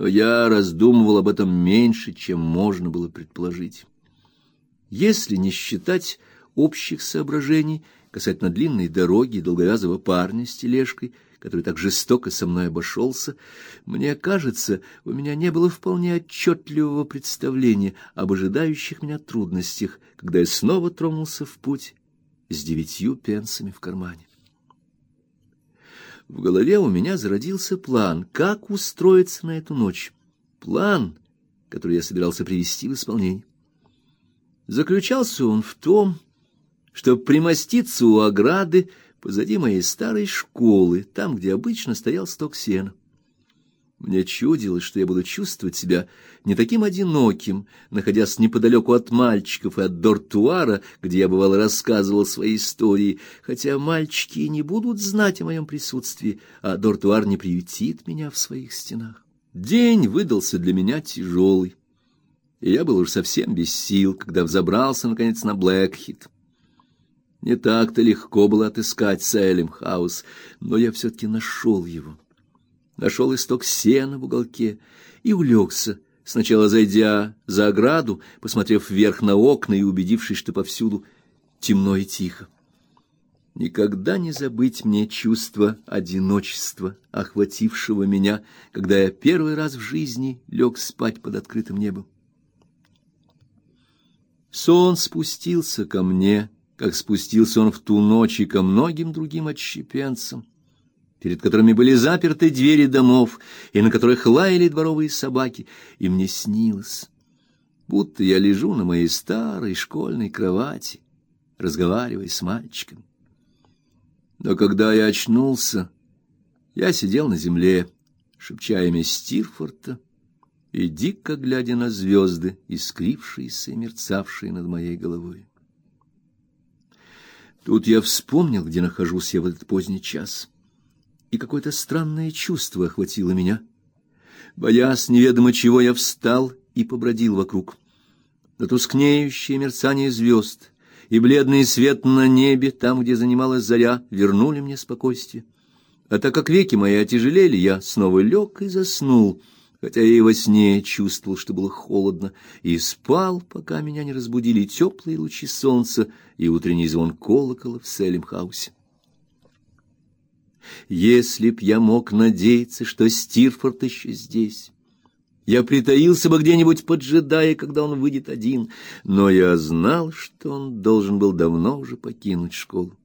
но я раздумывал об этом меньше, чем можно было предположить. Если не считать общих соображений касательно длинной дороги и долговязого парня с тележкой, который так жестоко со мной обошелся, мне кажется, у меня не было вполне отчетливого представления об ожидающих меня трудностях, когда я снова тронулся в путь с девятью пенсами в кармане. В голове у меня зародился план, как устроиться на эту ночь. План, который я собирался привести в исполнение. Заключался он в том, чтобы примоститься у ограды позади моей старой школы, там, где обычно стоял сток сена. Мне чудилось, что я буду чувствовать себя не таким одиноким, находясь неподалеку от мальчиков и от дортуара, где я бывало рассказывал свои истории, хотя мальчики не будут знать о моем присутствии, а дортуар не приютит меня в своих стенах. День выдался для меня тяжелый, и я был уж совсем без сил, когда взобрался наконец на Блэкхит. Не так-то легко было отыскать Сэлем-хаус, но я все таки нашел его нашел исток сена в уголке и улегся, сначала зайдя за ограду, посмотрев вверх на окна и убедившись, что повсюду темно и тихо. Никогда не забыть мне чувство одиночества, охватившего меня, когда я первый раз в жизни лег спать под открытым небом. Сон спустился ко мне, как спустился он в ту ночь и ко многим другим отщепенцам, перед которыми были заперты двери домов и на которых лаяли дворовые собаки, и мне снилось, будто я лежу на моей старой школьной кровати, разговаривая с мальчиком. Но когда я очнулся, я сидел на земле, шепча имя Стирфорта и дико глядя на звезды, искрившиеся и мерцавшие над моей головой. Тут я вспомнил, где нахожусь я в этот поздний час и какое-то странное чувство охватило меня. Боясь неведомо чего, я встал и побродил вокруг. На тускнеющее мерцание звезд и бледный свет на небе, там, где занималась заря, вернули мне спокойствие. А так как веки мои отяжелели, я снова лег и заснул, хотя я и во сне чувствовал, что было холодно, и спал, пока меня не разбудили теплые лучи солнца и утренний звон колокола в Селимхаусе. Если б я мог надеяться, что Стирфорд еще здесь, я притаился бы где-нибудь, поджидая, когда он выйдет один, но я знал, что он должен был давно уже покинуть школу.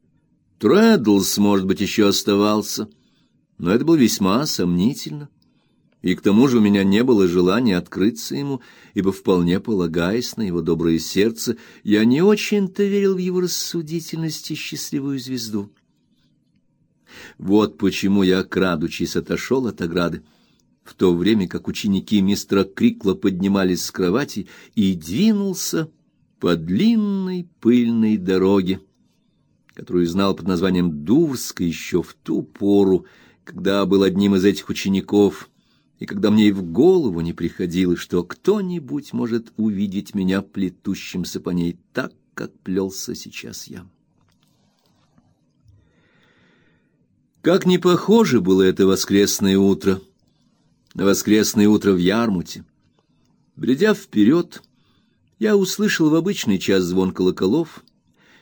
Трэддлс, может быть, еще оставался, но это было весьма сомнительно. И к тому же у меня не было желания открыться ему, ибо вполне полагаясь на его доброе сердце, я не очень-то верил в его рассудительность и счастливую звезду. Вот почему я, крадучись, отошел от ограды, в то время как ученики мистера Крикла поднимались с кровати, и двинулся по длинной пыльной дороге, которую знал под названием Дурска еще в ту пору, когда был одним из этих учеников, и когда мне и в голову не приходило, что кто-нибудь может увидеть меня плетущимся по ней так, как плелся сейчас я. Как не похоже было это воскресное утро, на воскресное утро в Ярмуте. Бредя вперед, я услышал в обычный час звон колоколов,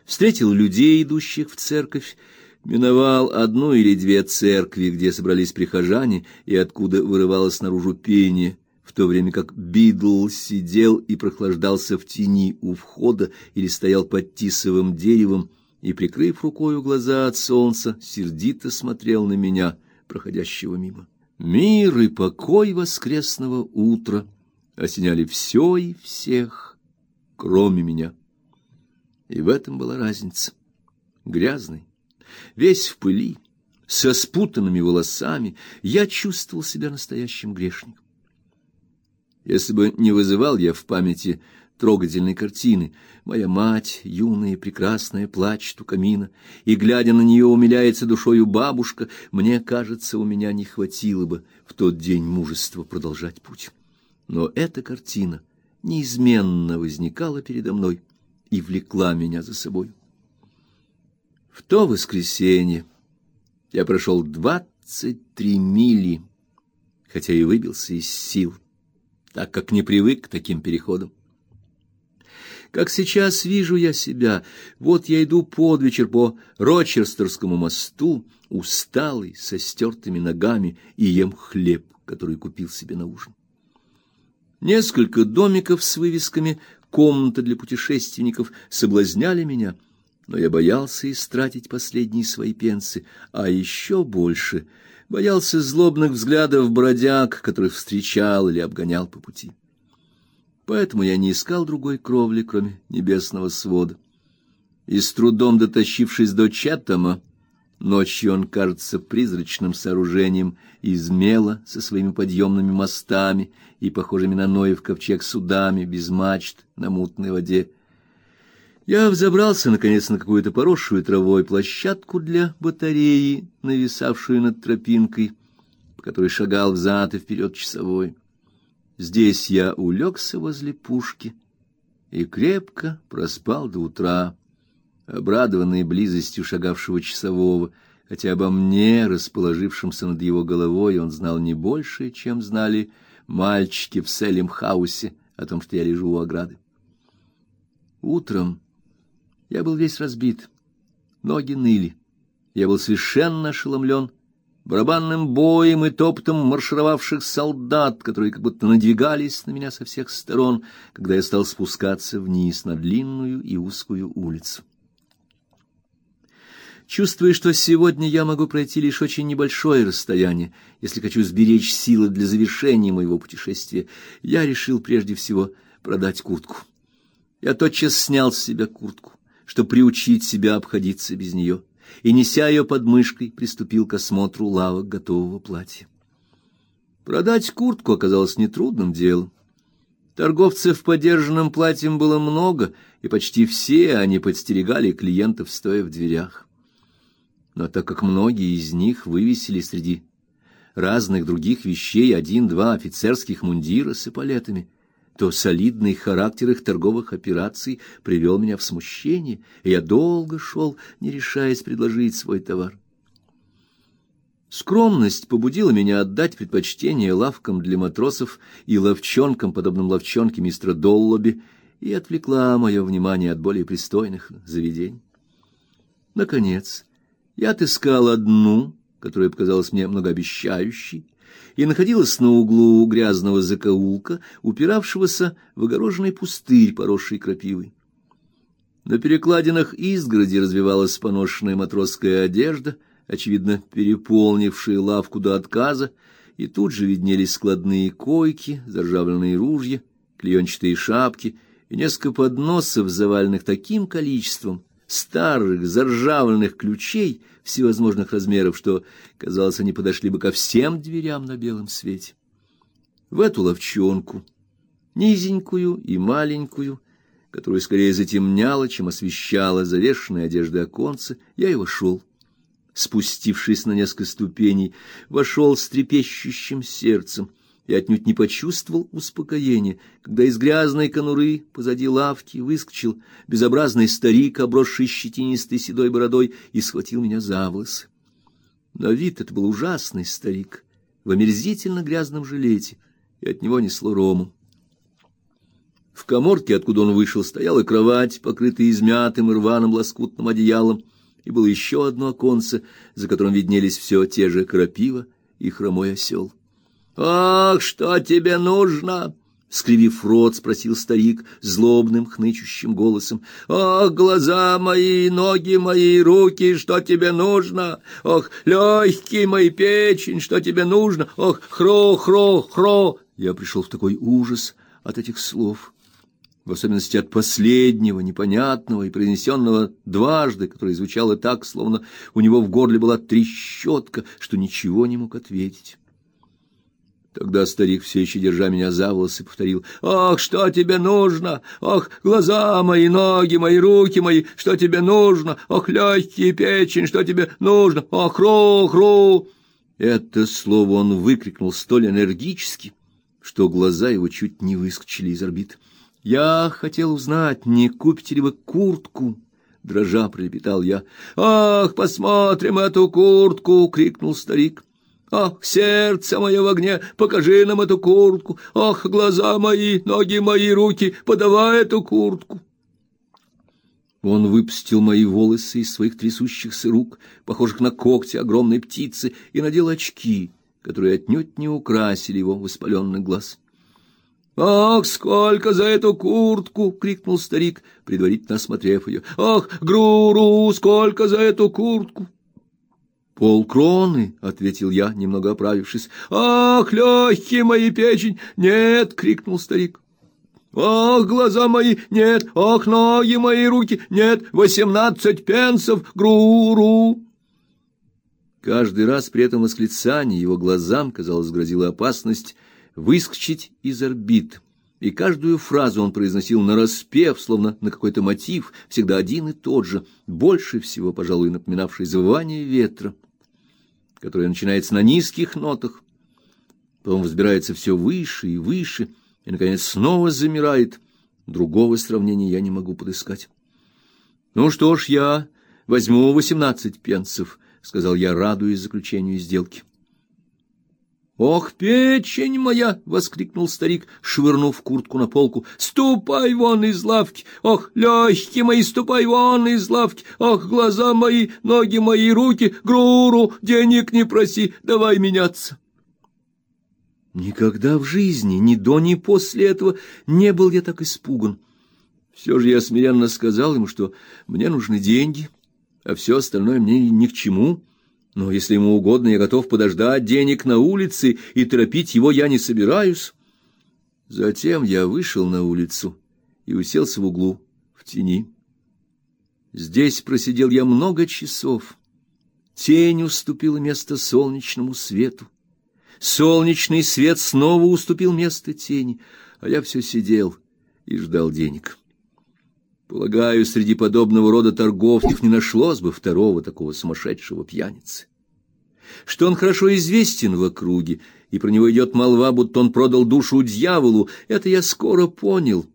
встретил людей, идущих в церковь, миновал одну или две церкви, где собрались прихожане и откуда вырывалось наружу пение, в то время как Бидл сидел и прохлаждался в тени у входа или стоял под тисовым деревом, и, прикрыв рукою глаза от солнца, сердито смотрел на меня, проходящего мимо. Мир и покой воскресного утра осеняли все и всех, кроме меня. И в этом была разница. Грязный, весь в пыли, со спутанными волосами, я чувствовал себя настоящим грешником. Если бы не вызывал я в памяти трогательной картины. Моя мать, юная и прекрасная, плачет у камина, и, глядя на нее, умиляется душою бабушка. Мне кажется, у меня не хватило бы в тот день мужества продолжать путь. Но эта картина неизменно возникала передо мной и влекла меня за собой. В то воскресенье я прошел двадцать три мили, хотя и выбился из сил, так как не привык к таким переходам. Как сейчас вижу я себя, вот я иду под вечер по Рочестерскому мосту, усталый, со стертыми ногами, и ем хлеб, который купил себе на ужин. Несколько домиков с вывесками «Комната для путешественников» соблазняли меня, но я боялся истратить последние свои пенсы, а еще больше боялся злобных взглядов бродяг, которых встречал или обгонял по пути. Поэтому я не искал другой кровли, кроме небесного свода. И с трудом дотащившись до Чаттама, ночью он кажется призрачным сооружением из мела со своими подъемными мостами и похожими на Ноев ковчег судами без мачт на мутной воде. Я взобрался наконец на какую-то поросшую травой площадку для батареи, нависавшую над тропинкой, по которой шагал взад и вперед часовой. Здесь я улегся возле пушки и крепко проспал до утра, обрадованный близостью шагавшего часового, хотя обо мне, расположившемся над его головой, он знал не больше, чем знали мальчики в Селим-хаусе о том, что я лежу у ограды. Утром я был весь разбит, ноги ныли. Я был совершенно ошеломлен барабанным боем и топотом маршировавших солдат, которые как будто надвигались на меня со всех сторон, когда я стал спускаться вниз на длинную и узкую улицу. Чувствуя, что сегодня я могу пройти лишь очень небольшое расстояние, если хочу сберечь силы для завершения моего путешествия, я решил прежде всего продать куртку. Я тотчас снял с себя куртку, чтобы приучить себя обходиться без нее и, неся ее под мышкой, приступил к осмотру лавок готового платья. Продать куртку оказалось нетрудным делом. Торговцев подержанным платьем было много, и почти все они подстерегали клиентов, стоя в дверях. Но так как многие из них вывесили среди разных других вещей один-два офицерских мундира с эполетами, то солидный характер их торговых операций привел меня в смущение, и я долго шел, не решаясь предложить свой товар. Скромность побудила меня отдать предпочтение лавкам для матросов и ловчонкам, подобным ловчонке мистера Доллоби, и отвлекла мое внимание от более пристойных заведений. Наконец, я отыскал одну, которая показалась мне многообещающей, и находилась на углу грязного закоулка, упиравшегося в огороженный пустырь, поросший крапивой. На перекладинах изгороди развивалась поношенная матросская одежда, очевидно, переполнившая лавку до отказа, и тут же виднелись складные койки, заржавленные ружья, клеенчатые шапки и несколько подносов, заваленных таким количеством, старых заржавленных ключей всевозможных размеров, что, казалось, они подошли бы ко всем дверям на белом свете. В эту ловчонку, низенькую и маленькую, которую скорее затемняла, чем освещала завешенные одежды оконца, я и вошел. Спустившись на несколько ступеней, вошел с трепещущим сердцем — и отнюдь не почувствовал успокоения, когда из грязной конуры позади лавки выскочил безобразный старик, обросший щетинистой седой бородой, и схватил меня за волосы. На вид это был ужасный старик в омерзительно грязном жилете, и от него несло рому. В каморке, откуда он вышел, стояла кровать, покрытая измятым и рваным лоскутным одеялом, и было еще одно оконце, за которым виднелись все те же крапива и хромой осел. «Ах, что тебе нужно?» — скривив рот, спросил старик злобным, хнычущим голосом. «Ах, глаза мои, ноги мои, руки, что тебе нужно? Ох, легкие мои, печень, что тебе нужно? Ох, хро, хро, хро!» Я пришел в такой ужас от этих слов, в особенности от последнего, непонятного и произнесенного дважды, которое звучало так, словно у него в горле была трещотка, что ничего не мог ответить. Тогда старик, все еще держа меня за волосы, повторил, «Ах, что тебе нужно? Ах, глаза мои, ноги мои, руки мои, что тебе нужно? Ах, легкие, печень, что тебе нужно? Ах, ру, ру!» Это слово он выкрикнул столь энергически, что глаза его чуть не выскочили из орбит. «Я хотел узнать, не купите ли вы куртку?» Дрожа пролепетал я. «Ах, посмотрим эту куртку!» — крикнул старик. Ах, сердце мое в огне, покажи нам эту куртку! Ах, глаза мои, ноги мои, руки, подавай эту куртку!» Он выпустил мои волосы из своих трясущихся рук, похожих на когти огромной птицы, и надел очки, которые отнюдь не украсили его воспаленный глаз. «Ах, сколько за эту куртку!» — крикнул старик, предварительно осмотрев ее. «Ах, Груру, сколько за эту куртку!» «Полкроны!» — ответил я, немного оправившись. «Ах, легкие мои печень!» «Нет!» — крикнул старик. «Ах, глаза мои! Нет! Ах, ноги мои, руки! Нет! Восемнадцать пенсов! Груру!» Каждый раз при этом восклицании его глазам, казалось, грозила опасность выскочить из орбит, и каждую фразу он произносил нараспев, словно на какой-то мотив, всегда один и тот же, больше всего, пожалуй, напоминавший завывание ветра, которое начинается на низких нотах, потом взбирается все выше и выше, и, наконец, снова замирает. Другого сравнения я не могу подыскать. «Ну что ж, я возьму восемнадцать пенсов», — сказал я, радуясь заключению сделки. «Ох, печень моя!» — воскликнул старик, швырнув куртку на полку. «Ступай вон из лавки! Ох, легкие мои, ступай вон из лавки! Ох, глаза мои, ноги мои, руки! Груру, денег не проси, давай меняться!» Никогда в жизни, ни до, ни после этого, не был я так испуган. Все же я смиренно сказал ему, что мне нужны деньги, а все остальное мне ни к чему — но если ему угодно, я готов подождать денег на улице, и торопить его я не собираюсь. Затем я вышел на улицу и уселся в углу, в тени. Здесь просидел я много часов. Тень уступила место солнечному свету. Солнечный свет снова уступил место тени, а я все сидел и ждал денег. Полагаю, среди подобного рода торговцев не нашлось бы второго такого сумасшедшего пьяницы. Что он хорошо известен в округе, и про него идет молва, будто он продал душу дьяволу, это я скоро понял,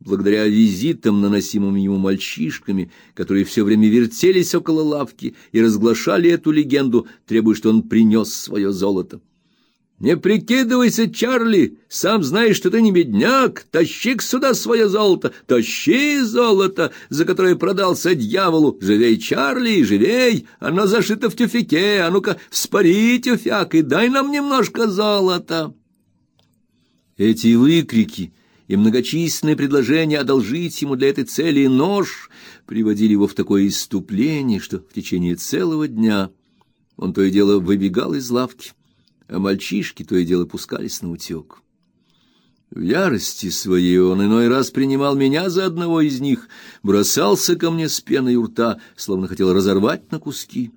благодаря визитам, наносимым ему мальчишками, которые все время вертелись около лавки и разглашали эту легенду, требуя, что он принес свое золото. Не прикидывайся, Чарли, сам знаешь, что ты не бедняк. Тащи сюда свое золото, тащи золото, за которое продался дьяволу. Живей, Чарли, живей, оно зашито в тюфяке. А ну-ка, вспори тюфяк и дай нам немножко золота. Эти выкрики и многочисленные предложения одолжить ему для этой цели нож приводили его в такое иступление, что в течение целого дня он то и дело выбегал из лавки а мальчишки то и дело пускались на утек. В ярости своей он иной раз принимал меня за одного из них, бросался ко мне с пеной у рта, словно хотел разорвать на куски.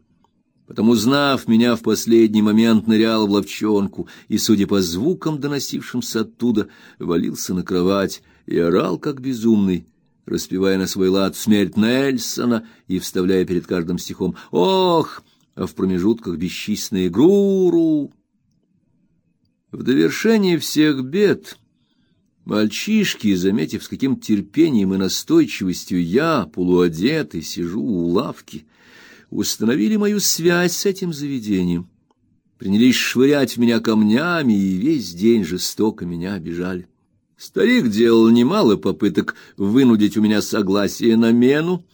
Потом, узнав меня, в последний момент нырял в ловчонку и, судя по звукам, доносившимся оттуда, валился на кровать и орал, как безумный, распевая на свой лад смерть Нельсона и вставляя перед каждым стихом «Ох!», а в промежутках бесчисленные «Груру!». В довершение всех бед мальчишки, заметив, с каким терпением и настойчивостью я, полуодетый, сижу у лавки, установили мою связь с этим заведением, принялись швырять в меня камнями и весь день жестоко меня обижали. Старик делал немало попыток вынудить у меня согласие на мену,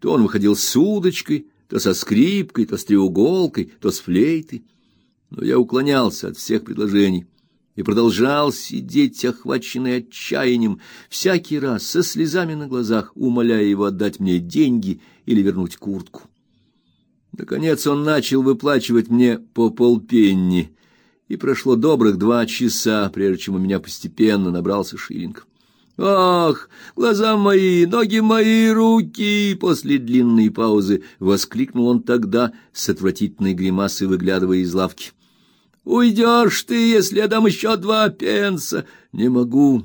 то он выходил с удочкой, то со скрипкой, то с треуголкой, то с флейтой но я уклонялся от всех предложений и продолжал сидеть, охваченный отчаянием, всякий раз со слезами на глазах, умоляя его отдать мне деньги или вернуть куртку. Наконец он начал выплачивать мне по полпенни, и прошло добрых два часа, прежде чем у меня постепенно набрался шиллинг. «Ах, глаза мои, ноги мои, руки!» После длинной паузы воскликнул он тогда с отвратительной гримасой, выглядывая из лавки. Уйдешь ты, если я дам еще два пенса. Не могу.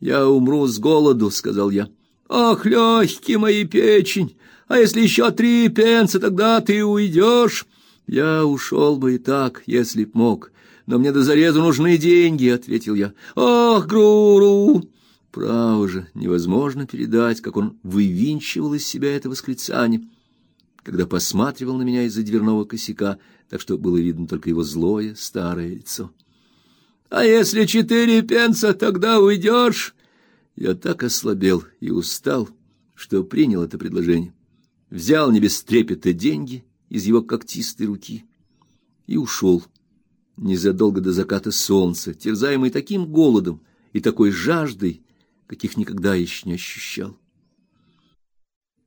Я умру с голоду, сказал я. Ах, легкие мои печень. А если еще три пенса, тогда ты уйдешь. Я ушел бы и так, если б мог. Но мне до зарезу нужны деньги, ответил я. Ах, Груру! Право же, невозможно передать, как он вывинчивал из себя это восклицание. Когда посматривал на меня из-за дверного косяка, так что было видно только его злое старое лицо. А если четыре пенса, тогда уйдешь?» Я так ослабел и устал, что принял это предложение. Взял не без трепета деньги из его когтистой руки и ушел. Незадолго до заката солнца, терзаемый таким голодом и такой жаждой, каких никогда еще не ощущал.